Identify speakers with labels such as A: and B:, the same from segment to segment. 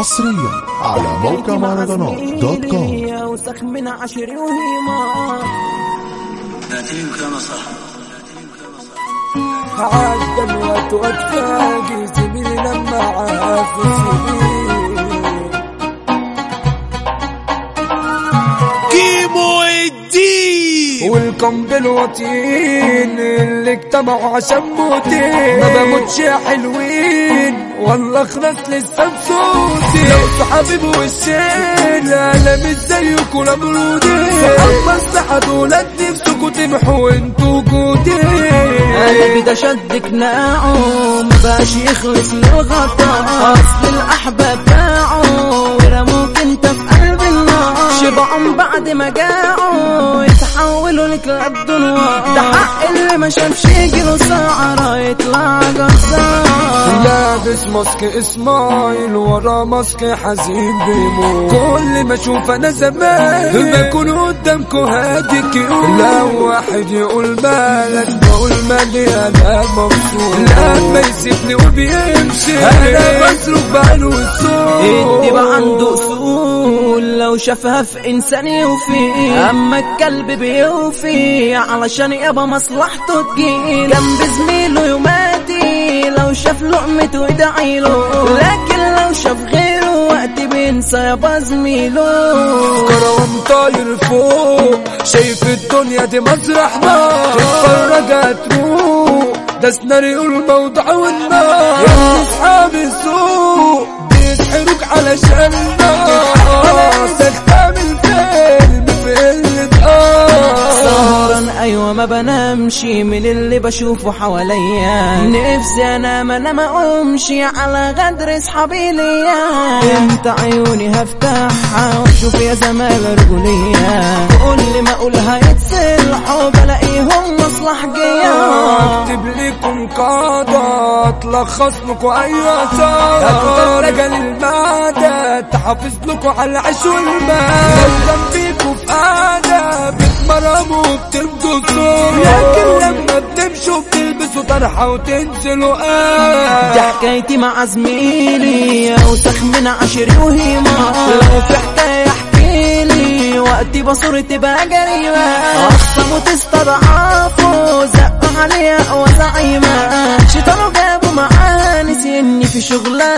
A: حصريا على موقع مهرجانات دوت كوم.
B: وسخ من عشر
C: يا صح
B: عاد الوقت واتفاقي زميلي لما عافس
D: كيمو الدين.
B: والكم بالوطين اللي اجتمعوا عشان موتين. ما بموتش يا حلوين. والله لسه بصوتي لو صحابي بوشين أنا مش زيكم ولا برودين صحاب مصلحة دول نفسكوا تمحوا وانتوا وجودين
E: قلبي ده شد قناعه مبقاش يخلص للغطاء أصل الأحباب باعوا ورموك انت في قلب النار شبعهم بعد ما جاعوا يتحولوا لكلاب دنوار ده حق اللي ما شافش يجيله سعرة يطلع جزار
B: لابس ماسك اسماعيل ورا ماسك حزين بيموت كل ما أشوف أنا زمان. بكون قدامكم هادي كيوت لو واحد يقول مالك بقول مالي أنا مبسوط. لما يسيبني وبيمشي. أنا بصرف بعينه والصوت
E: الدب عنده اصول لو شافها في إنسان يوفي. أما الكلب بيوفي. علشان يابا مصلحته تجيل جنب زميله لو لقمته يدعيله لكن لو شاف غيره وقت بينسى يابا زميله
B: كروان طاير فوق شايف الدنيا دي مسرح نار تتفرج هتروح ده سيناريو الموضوع والنار يا اصحاب السوق
E: أيوه ما بنامش من اللي بشوفه حواليا. نفسي انام أنا ما اقومش على غدر أصحابي ليا. انت عيوني هفتحها وأشوف يا زمال رجولية كل ما اقولها يتصلحوا بلاقيهم مصلح جيا.
B: أكتب لكم قاعدة تلخص لكم أي آثار. أكتر رجل المعدة تحافظ لكم على العيش والمال لو جنبيكوا في قعدة بتمرموا وبتمدوا صوت لكن لما بتمشوا بتلبسوا طرحة وتنزلوا قاعدة
E: دي حكايتي مع زميلي اوسخ من عشري وهيما لو في حكاية احكيلي وقتي بصورتي بقى جريمة اخصموا تستضعفوا زقوا عليا وزعيمة. شيطانوا جابوا معاه نسيني في شغلة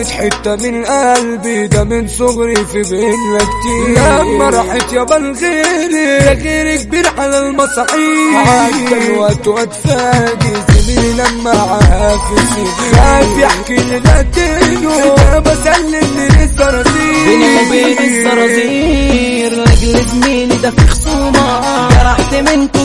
B: كانت حتة من قلبي ده من صغري في بينا كتير لما راحت يابا لغيري غيري كبير على المصاحيح. عدى الوقت واتفاجئ زميلي لما عافسي خايف يحكي لي نديله ده بسلم للصراصير.
E: بيني وبين الزرازير لاجل زميلي ده في خصومة. جرحت منكو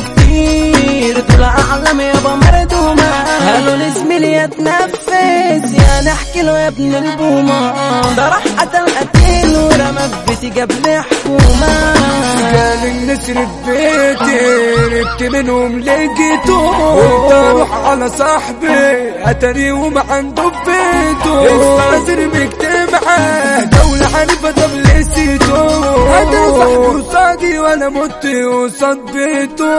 E: يتنفس يا نحكي له يا ابن البومة. ده راح قتل قتيل ورمى في بيتي جاب لي حكومة.
B: كان النسر بيتي ربت منهم لقيته قلت أروح على صاحبي اتريهم عنده في بيته. الصراصير مجتمعة دولة حنيفة طب لسيته هذا صاحبي قصادي وأنا مت قصاد بيته